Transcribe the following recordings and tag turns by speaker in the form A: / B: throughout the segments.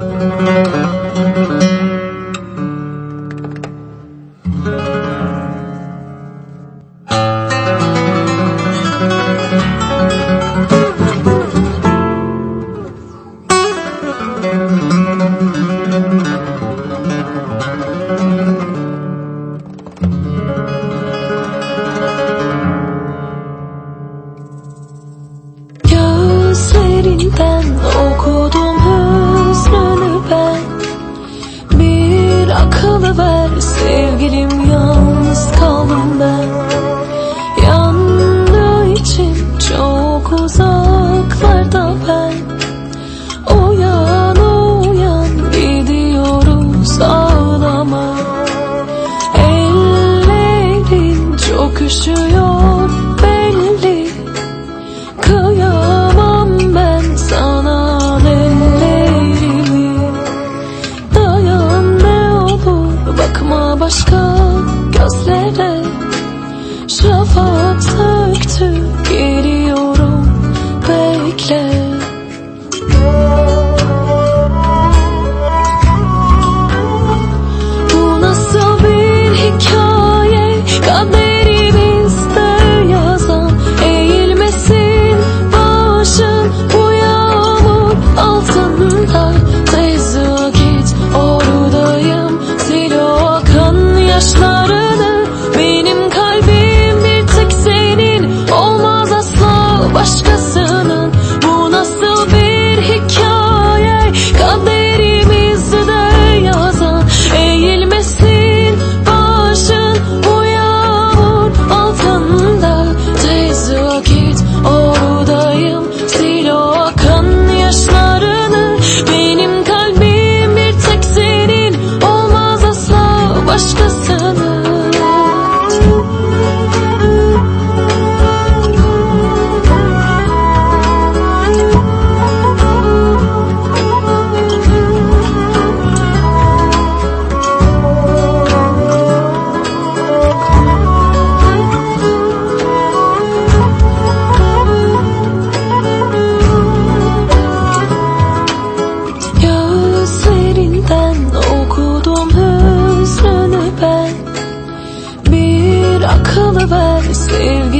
A: Eu sei, in sever sevgilim yok. Bakma başka gözlere Şafak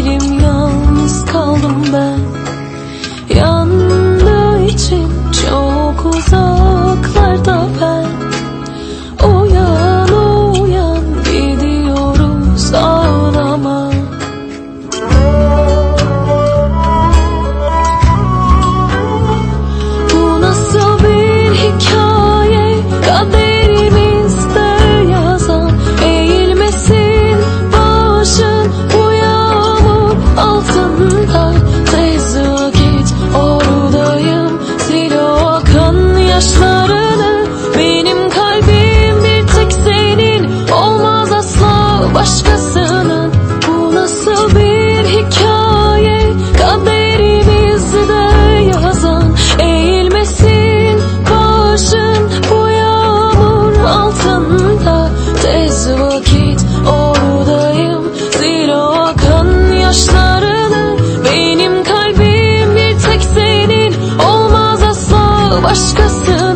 A: Ellerim başkası.